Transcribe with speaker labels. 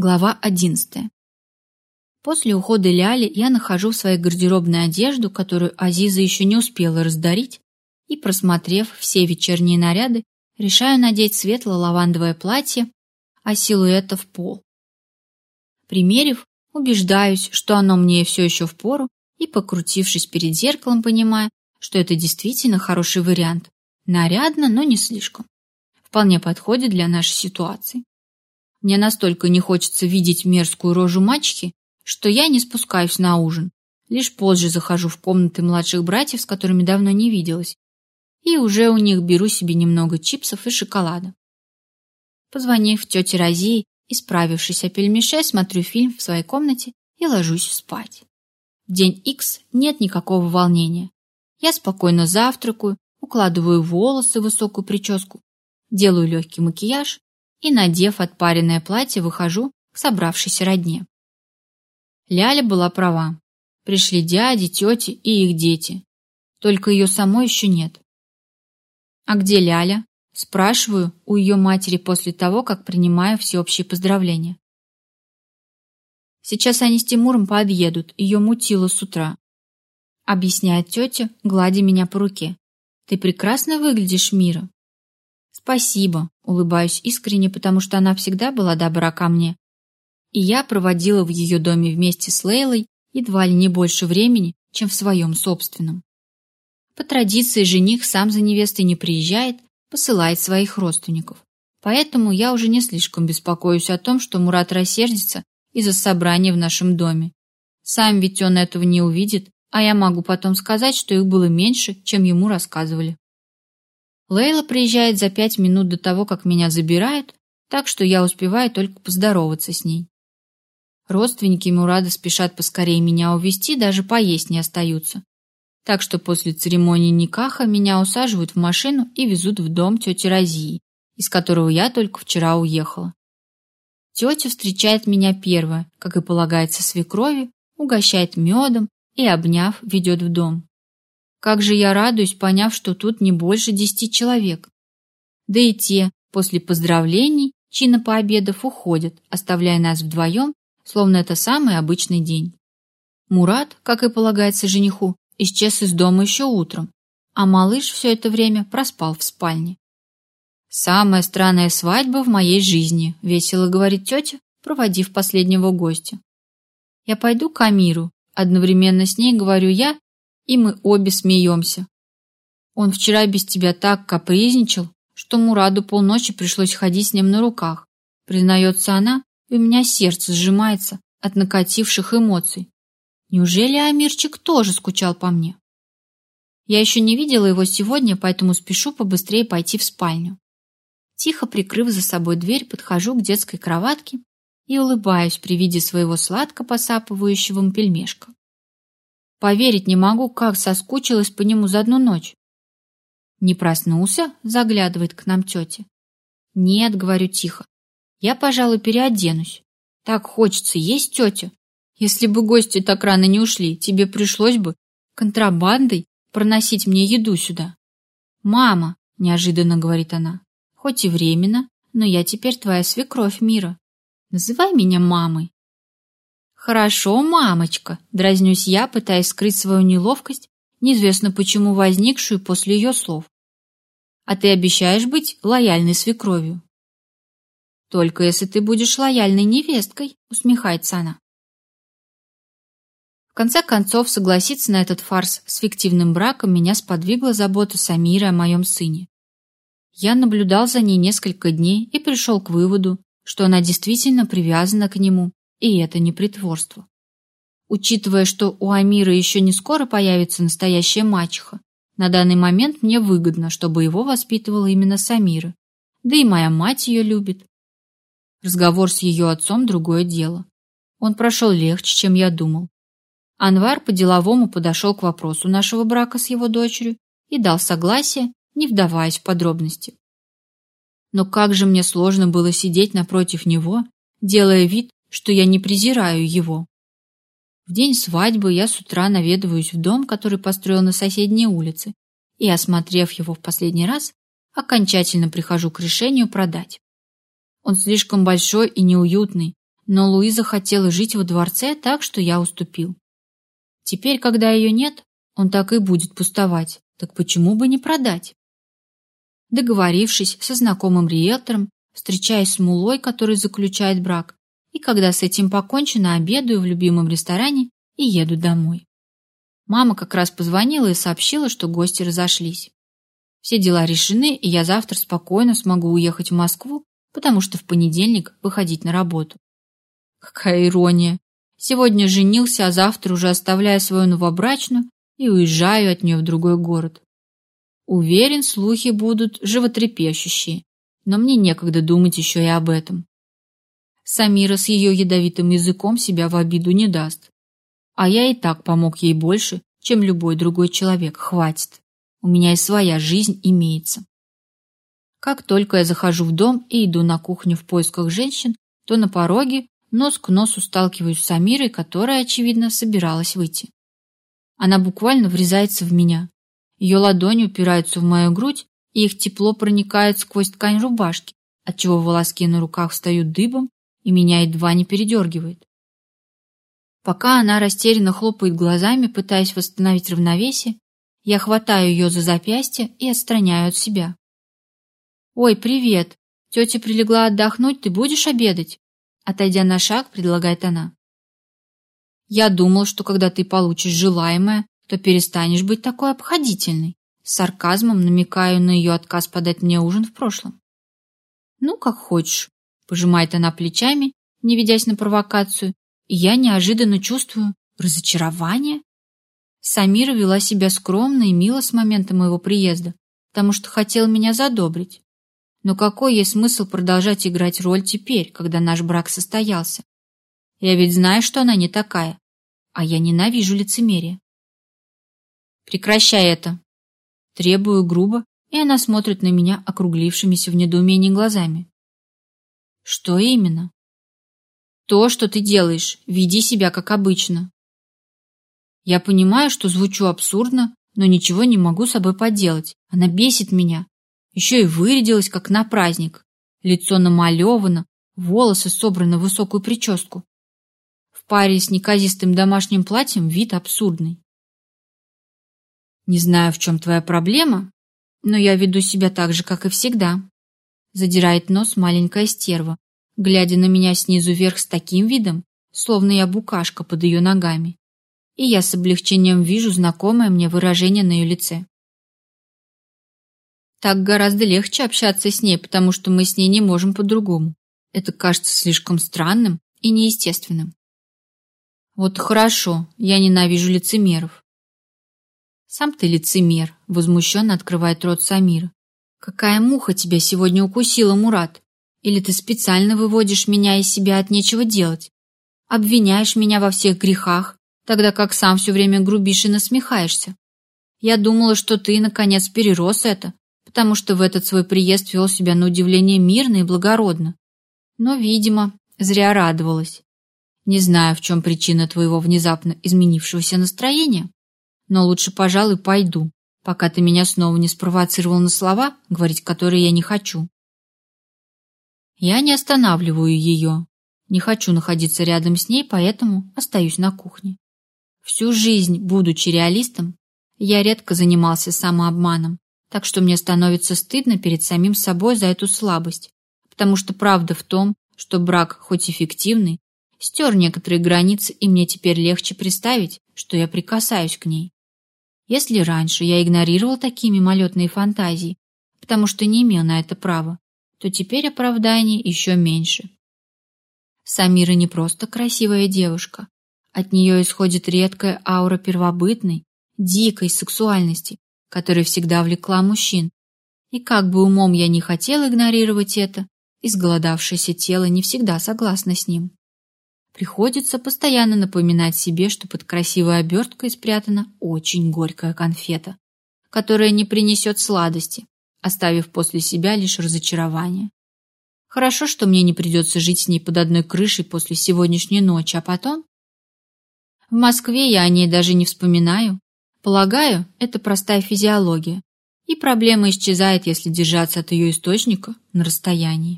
Speaker 1: Глава 11. После ухода Ляли я нахожу в своей гардеробной одежду, которую Азиза еще не успела раздарить, и, просмотрев все вечерние наряды, решаю надеть светло-лавандовое платье, а силуэта в пол. Примерив, убеждаюсь, что оно мне все еще в пору, и, покрутившись перед зеркалом, понимаю, что это действительно хороший вариант. Нарядно, но не слишком. Вполне подходит для нашей ситуации. Мне настолько не хочется видеть мерзкую рожу мачехи, что я не спускаюсь на ужин. Лишь позже захожу в комнаты младших братьев, с которыми давно не виделась, и уже у них беру себе немного чипсов и шоколада. Позвонив тете Розии и справившись о пельмеше, смотрю фильм в своей комнате и ложусь спать. В день X нет никакого волнения. Я спокойно завтракаю, укладываю волосы в высокую прическу, делаю легкий макияж и, надев отпаренное платье, выхожу к собравшейся родне. Ляля была права. Пришли дяди, тети и их дети. Только ее самой еще нет. «А где Ляля?» Спрашиваю у ее матери после того, как принимаю всеобщие поздравления. Сейчас они с Тимуром подъедут, ее мутило с утра. Объясняет тетя, гладя меня по руке. Ты прекрасно выглядишь, Мира. Спасибо, улыбаюсь искренне, потому что она всегда была добра ко мне. И я проводила в ее доме вместе с Лейлой едва ли не больше времени, чем в своем собственном. По традиции жених сам за невестой не приезжает, посылает своих родственников. Поэтому я уже не слишком беспокоюсь о том, что Мурат рассердится из-за собрания в нашем доме. Сам ведь он этого не увидит, а я могу потом сказать, что их было меньше, чем ему рассказывали. Лейла приезжает за пять минут до того, как меня забирают, так что я успеваю только поздороваться с ней. Родственники Мурада спешат поскорее меня увезти, даже поесть не остаются. Так что после церемонии никаха меня усаживают в машину и везут в дом тети Розии, из которого я только вчера уехала. Тетя встречает меня первая, как и полагается свекрови, угощает медом и, обняв, ведет в дом. Как же я радуюсь, поняв, что тут не больше десяти человек. Да и те, после поздравлений, чина пообедов уходят, оставляя нас вдвоем, словно это самый обычный день. Мурат, как и полагается жениху, исчез из дома еще утром, а малыш все это время проспал в спальне. «Самая странная свадьба в моей жизни», — весело говорит тетя, проводив последнего гостя. «Я пойду к Амиру», — одновременно с ней говорю я и мы обе смеемся. Он вчера без тебя так капризничал, что Мураду полночи пришлось ходить с ним на руках. Признается она, и у меня сердце сжимается от накативших эмоций. Неужели Амирчик тоже скучал по мне? Я еще не видела его сегодня, поэтому спешу побыстрее пойти в спальню. Тихо прикрыв за собой дверь, подхожу к детской кроватке и улыбаюсь при виде своего сладко посапывающего пельмешка. Поверить не могу, как соскучилась по нему за одну ночь. Не проснулся? Заглядывает к нам тетя. Нет, говорю тихо. Я, пожалуй, переоденусь. Так хочется есть, тетя. Если бы гости так рано не ушли, тебе пришлось бы контрабандой проносить мне еду сюда. Мама, неожиданно говорит она, хоть и временно, но я теперь твоя свекровь мира. Называй меня мамой. «Хорошо, мамочка», — дразнюсь я, пытаясь скрыть свою неловкость, неизвестно почему возникшую после ее слов. «А ты обещаешь быть лояльной свекровью?» «Только если ты будешь лояльной невесткой», — усмехается она. В конце концов, согласиться на этот фарс с фиктивным браком меня сподвигла забота Самиры о моем сыне. Я наблюдал за ней несколько дней и пришел к выводу, что она действительно привязана к нему и это не притворство. Учитывая, что у Амира еще не скоро появится настоящая мачеха, на данный момент мне выгодно, чтобы его воспитывала именно Самира. Да и моя мать ее любит. Разговор с ее отцом – другое дело. Он прошел легче, чем я думал. Анвар по-деловому подошел к вопросу нашего брака с его дочерью и дал согласие, не вдаваясь в подробности. Но как же мне сложно было сидеть напротив него, делая вид, что я не презираю его. В день свадьбы я с утра наведываюсь в дом, который построил на соседней улице, и, осмотрев его в последний раз, окончательно прихожу к решению продать. Он слишком большой и неуютный, Но Луиза хотела жить во дворце, так что я уступил. Теперь, когда ее нет, он так и будет пустовать. Так почему бы не продать? Договорившись со знакомым риэлтором, встречаясь с мулой, который заключает брак, и когда с этим покончено, обедаю в любимом ресторане и еду домой. Мама как раз позвонила и сообщила, что гости разошлись. Все дела решены, и я завтра спокойно смогу уехать в Москву, потому что в понедельник выходить на работу. Какая ирония. Сегодня женился, а завтра уже оставляю свою новобрачную и уезжаю от нее в другой город. Уверен, слухи будут животрепещущие, но мне некогда думать еще и об этом. Самира с ее ядовитым языком себя в обиду не даст. А я и так помог ей больше, чем любой другой человек. Хватит. У меня и своя жизнь имеется. Как только я захожу в дом и иду на кухню в поисках женщин, то на пороге нос к носу сталкиваюсь с Самирой, которая, очевидно, собиралась выйти. Она буквально врезается в меня. Ее ладони упираются в мою грудь, и их тепло проникает сквозь ткань рубашки, отчего волоски на руках встают дыбом, и меня едва не передергивает. Пока она растерянно хлопает глазами, пытаясь восстановить равновесие, я хватаю ее за запястье и отстраняю от себя. «Ой, привет! Тетя прилегла отдохнуть, ты будешь обедать?» Отойдя на шаг, предлагает она. «Я думал, что когда ты получишь желаемое, то перестанешь быть такой обходительной». С сарказмом намекаю на ее отказ подать мне ужин в прошлом. «Ну, как хочешь», — пожимает она плечами, не ведясь на провокацию, и я неожиданно чувствую разочарование. Самира вела себя скромно и мило с момента моего приезда, потому что хотела меня задобрить. Но какой ей смысл продолжать играть роль теперь, когда наш брак состоялся? Я ведь знаю, что она не такая, а я ненавижу лицемерие. Прекращай это. Требую грубо, и она смотрит на меня округлившимися в недоумении глазами. Что именно? То, что ты делаешь, веди себя как обычно. Я понимаю, что звучу абсурдно, но ничего не могу с собой поделать. Она бесит меня. Еще и вырядилась, как на праздник. Лицо намалевано, волосы собраны в высокую прическу. В паре с неказистым домашним платьем вид абсурдный. Не знаю, в чем твоя проблема, но я веду себя так же, как и всегда. Задирает нос маленькая стерва, глядя на меня снизу вверх с таким видом, словно я букашка под ее ногами. И я с облегчением вижу знакомое мне выражение на ее лице. Так гораздо легче общаться с ней, потому что мы с ней не можем по-другому. Это кажется слишком странным и неестественным. Вот хорошо, я ненавижу лицемеров. Сам ты лицемер, возмущенно открывает рот Самира. Какая муха тебя сегодня укусила, Мурат? Или ты специально выводишь меня из себя от нечего делать? Обвиняешь меня во всех грехах, тогда как сам все время грубишь и насмехаешься. Я думала, что ты, наконец, перерос это, потому что в этот свой приезд вел себя на удивление мирно и благородно. Но, видимо, зря радовалась. Не знаю, в чем причина твоего внезапно изменившегося настроения, но лучше, пожалуй, пойду, пока ты меня снова не спровоцировал на слова, говорить которые я не хочу. Я не останавливаю ее. Не хочу находиться рядом с ней, поэтому остаюсь на кухне. Всю жизнь, будучи реалистом, я редко занимался самообманом, так что мне становится стыдно перед самим собой за эту слабость, потому что правда в том, что брак, хоть эффективный, стер некоторые границы, и мне теперь легче представить, что я прикасаюсь к ней. Если раньше я игнорировал такие мимолетные фантазии, потому что не имел на это права, то теперь оправданий еще меньше. Самира не просто красивая девушка. От нее исходит редкая аура первобытной, дикой сексуальности, которая всегда влекла мужчин. И как бы умом я не хотел игнорировать это, изголодавшееся тело не всегда согласно с ним. Приходится постоянно напоминать себе, что под красивой оберткой спрятана очень горькая конфета, которая не принесет сладости, оставив после себя лишь разочарование. Хорошо, что мне не придется жить с ней под одной крышей после сегодняшней ночи, а потом... В Москве я о ней даже не вспоминаю. Полагаю, это простая физиология, и проблема исчезает, если держаться от ее источника на расстоянии.